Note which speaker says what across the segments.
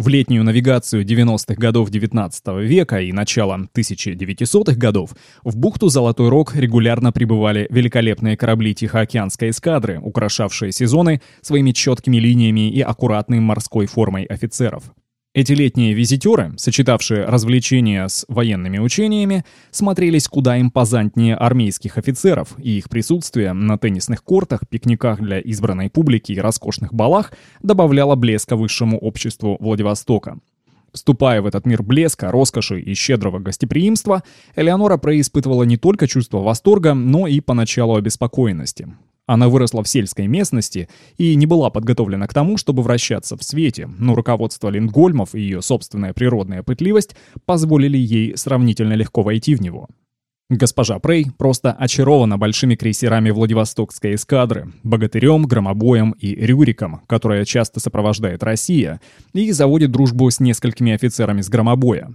Speaker 1: В летнюю навигацию 90-х годов XIX века и начала 1900-х годов в бухту Золотой Рог регулярно прибывали великолепные корабли Тихоокеанской эскадры, украшавшие сезоны своими четкими линиями и аккуратной морской формой офицеров. Эти летние визитеры, сочетавшие развлечения с военными учениями, смотрелись куда импозантнее армейских офицеров, и их присутствие на теннисных кортах, пикниках для избранной публики и роскошных балах добавляло блеска высшему обществу Владивостока. Вступая в этот мир блеска, роскоши и щедрого гостеприимства, Элеонора происпытывала не только чувство восторга, но и поначалу обеспокоенности. Она выросла в сельской местности и не была подготовлена к тому, чтобы вращаться в свете, но руководство Линдгольмов и ее собственная природная пытливость позволили ей сравнительно легко войти в него. Госпожа Прей просто очарована большими крейсерами Владивостокской эскадры, богатырем, громобоем и рюриком, которая часто сопровождает Россия, и заводит дружбу с несколькими офицерами с громобоя.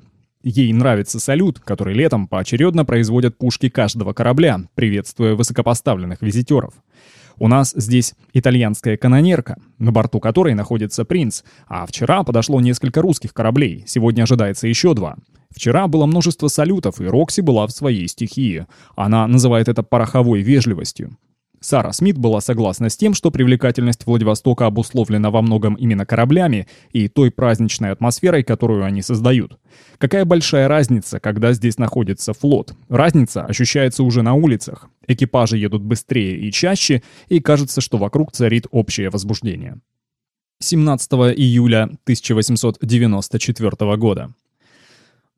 Speaker 1: Ей нравится салют, который летом поочередно производят пушки каждого корабля, приветствуя высокопоставленных визитеров. У нас здесь итальянская канонерка, на борту которой находится принц, а вчера подошло несколько русских кораблей, сегодня ожидается еще два. Вчера было множество салютов, и Рокси была в своей стихии. Она называет это пороховой вежливостью. Сара Смит была согласна с тем, что привлекательность Владивостока обусловлена во многом именно кораблями и той праздничной атмосферой, которую они создают. Какая большая разница, когда здесь находится флот. Разница ощущается уже на улицах. Экипажи едут быстрее и чаще, и кажется, что вокруг царит общее возбуждение. 17 июля 1894 года.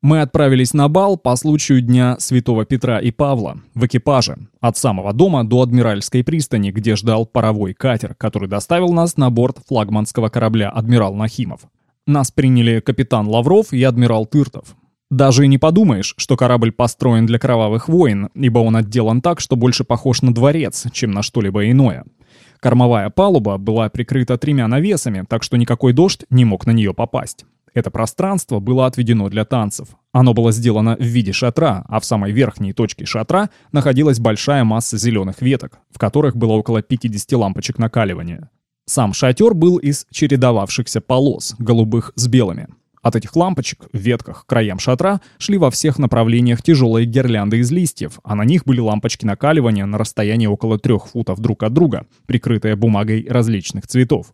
Speaker 1: Мы отправились на бал по случаю Дня Святого Петра и Павла в экипаже от самого дома до Адмиральской пристани, где ждал паровой катер, который доставил нас на борт флагманского корабля «Адмирал Нахимов». Нас приняли капитан Лавров и адмирал Тыртов. Даже и не подумаешь, что корабль построен для кровавых войн, ибо он отделан так, что больше похож на дворец, чем на что-либо иное. Кормовая палуба была прикрыта тремя навесами, так что никакой дождь не мог на нее попасть. Это пространство было отведено для танцев. Оно было сделано в виде шатра, а в самой верхней точке шатра находилась большая масса зеленых веток, в которых было около 50 лампочек накаливания. Сам шатер был из чередовавшихся полос, голубых с белыми. От этих лампочек в ветках к краям шатра шли во всех направлениях тяжелые гирлянды из листьев, а на них были лампочки накаливания на расстоянии около трех футов друг от друга, прикрытые бумагой различных цветов.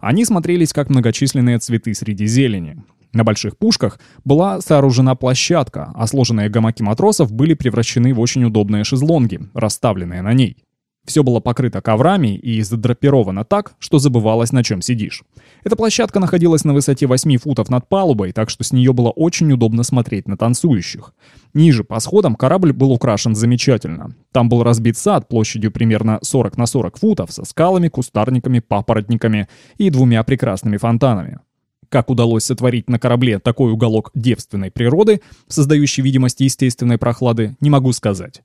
Speaker 1: Они смотрелись как многочисленные цветы среди зелени. На больших пушках была сооружена площадка, а сложенные гамаки матросов были превращены в очень удобные шезлонги, расставленные на ней. Все было покрыто коврами и задрапировано так, что забывалось, на чем сидишь. Эта площадка находилась на высоте 8 футов над палубой, так что с нее было очень удобно смотреть на танцующих. Ниже по сходам корабль был украшен замечательно. Там был разбит сад площадью примерно 40 на 40 футов со скалами, кустарниками, папоротниками и двумя прекрасными фонтанами. Как удалось сотворить на корабле такой уголок девственной природы, создающий видимость естественной прохлады, не могу сказать.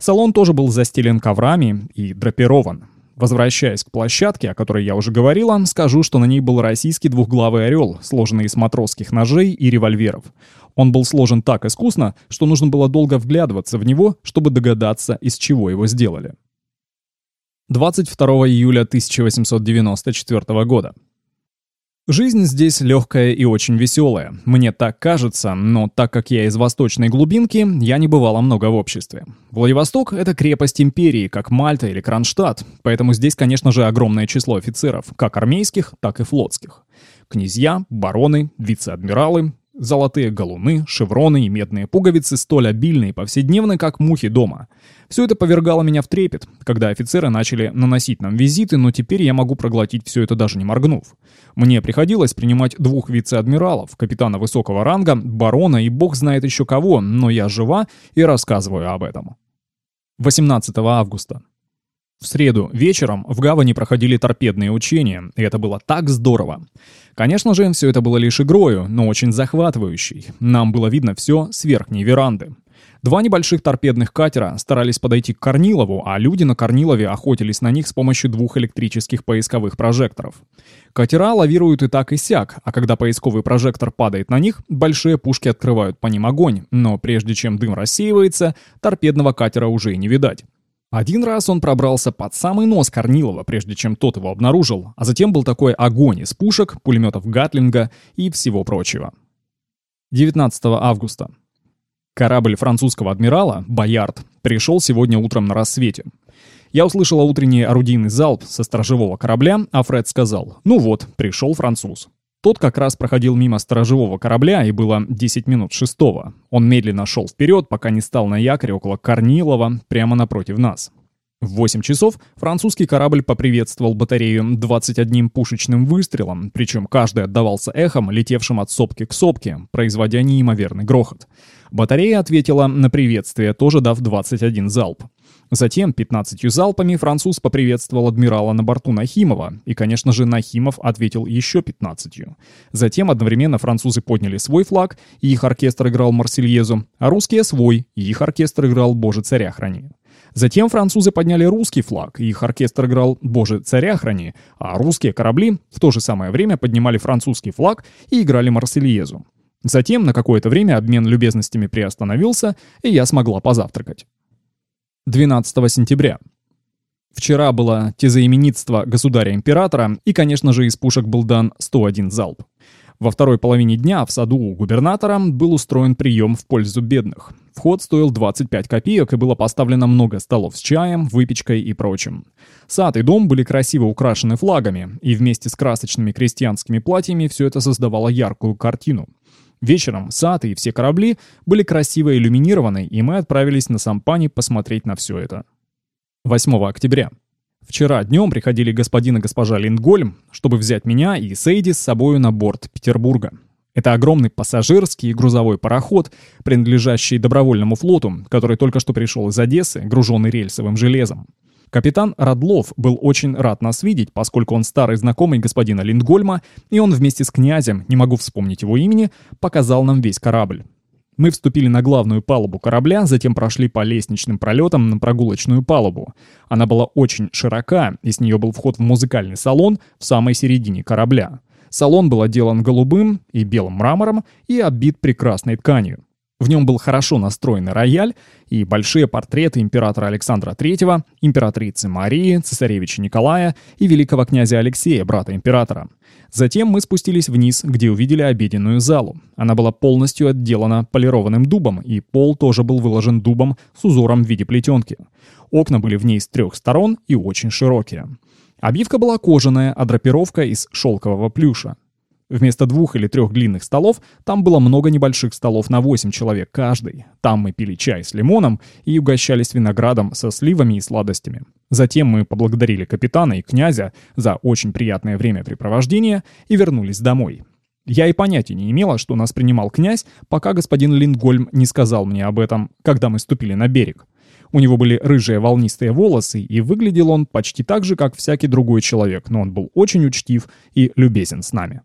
Speaker 1: Салон тоже был застелен коврами и драпирован. Возвращаясь к площадке, о которой я уже говорила, скажу, что на ней был российский двухглавый орел, сложенный из матросских ножей и револьверов. Он был сложен так искусно, что нужно было долго вглядываться в него, чтобы догадаться, из чего его сделали. 22 июля 1894 года. Жизнь здесь легкая и очень веселая. Мне так кажется, но так как я из восточной глубинки, я не бывала много в обществе. Владивосток — это крепость империи, как Мальта или Кронштадт, поэтому здесь, конечно же, огромное число офицеров, как армейских, так и флотских. Князья, бароны, вице-адмиралы, Золотые галуны, шевроны и медные пуговицы столь обильны и повседневны, как мухи дома. Все это повергало меня в трепет, когда офицеры начали наносить нам визиты, но теперь я могу проглотить все это даже не моргнув. Мне приходилось принимать двух вице-адмиралов, капитана высокого ранга, барона и бог знает еще кого, но я жива и рассказываю об этом. 18 августа. В среду вечером в гавани проходили торпедные учения, и это было так здорово. Конечно же, все это было лишь игрою, но очень захватывающей. Нам было видно все с верхней веранды. Два небольших торпедных катера старались подойти к Корнилову, а люди на Корнилове охотились на них с помощью двух электрических поисковых прожекторов. Катера лавируют и так и сяк, а когда поисковый прожектор падает на них, большие пушки открывают по ним огонь, но прежде чем дым рассеивается, торпедного катера уже и не видать. Один раз он пробрался под самый нос Корнилова, прежде чем тот его обнаружил, а затем был такой огонь из пушек, пулеметов Гатлинга и всего прочего. 19 августа. Корабль французского адмирала, «Боярд», пришел сегодня утром на рассвете. Я услышала утренний орудийный залп со сторожевого корабля, а Фред сказал «Ну вот, пришел француз». Тот как раз проходил мимо сторожевого корабля, и было 10 минут шестого. Он медленно шел вперед, пока не стал на якоре около Корнилова, прямо напротив нас. В 8 часов французский корабль поприветствовал батарею 21 пушечным выстрелом, причем каждый отдавался эхом, летевшим от сопки к сопке, производя неимоверный грохот. Батарея ответила на приветствие, тоже дав 21 залп. Затем 15 залпами француз поприветствовал адмирала на борту Нахимова, и, конечно же, Нахимов ответил еще 15. Затем одновременно французы подняли свой флаг, и их оркестр играл Марсельезу, а русские свой, и их оркестр играл «Боже, царя храни». Затем французы подняли русский флаг, и их оркестр играл «Боже, царя храни», а русские корабли в то же самое время поднимали французский флаг и играли Марсельезу. Затем на какое-то время обмен любезностями приостановился, и я смогла позавтракать. 12 сентября. Вчера было тезаименитство государя-императора, и, конечно же, из пушек был дан 101 залп. Во второй половине дня в саду у губернатора был устроен прием в пользу бедных. Вход стоил 25 копеек, и было поставлено много столов с чаем, выпечкой и прочим. Сад и дом были красиво украшены флагами, и вместе с красочными крестьянскими платьями все это создавало яркую картину. Вечером сад и все корабли были красиво иллюминированы, и мы отправились на Сампани посмотреть на все это. 8 октября. Вчера днем приходили господин и госпожа Линдгольм, чтобы взять меня и Сейди с собою на борт Петербурга. Это огромный пассажирский и грузовой пароход, принадлежащий добровольному флоту, который только что пришел из Одессы, груженный рельсовым железом. Капитан Радлов был очень рад нас видеть, поскольку он старый знакомый господина Линдгольма, и он вместе с князем, не могу вспомнить его имени, показал нам весь корабль. Мы вступили на главную палубу корабля, затем прошли по лестничным пролетам на прогулочную палубу. Она была очень широка, и с нее был вход в музыкальный салон в самой середине корабля. Салон был отделан голубым и белым мрамором и оббит прекрасной тканью. В нем был хорошо настроенный рояль и большие портреты императора Александра III, императрицы Марии, цесаревича Николая и великого князя Алексея, брата императора. Затем мы спустились вниз, где увидели обеденную залу. Она была полностью отделана полированным дубом, и пол тоже был выложен дубом с узором в виде плетенки. Окна были в ней с трех сторон и очень широкие. Обивка была кожаная, а драпировка из шелкового плюша. Вместо двух или трех длинных столов там было много небольших столов на 8 человек каждый. Там мы пили чай с лимоном и угощались виноградом со сливами и сладостями. Затем мы поблагодарили капитана и князя за очень приятное времяпрепровождение и вернулись домой. Я и понятия не имела, что нас принимал князь, пока господин Линдгольм не сказал мне об этом, когда мы ступили на берег. У него были рыжие волнистые волосы, и выглядел он почти так же, как всякий другой человек, но он был очень учтив и любезен с нами.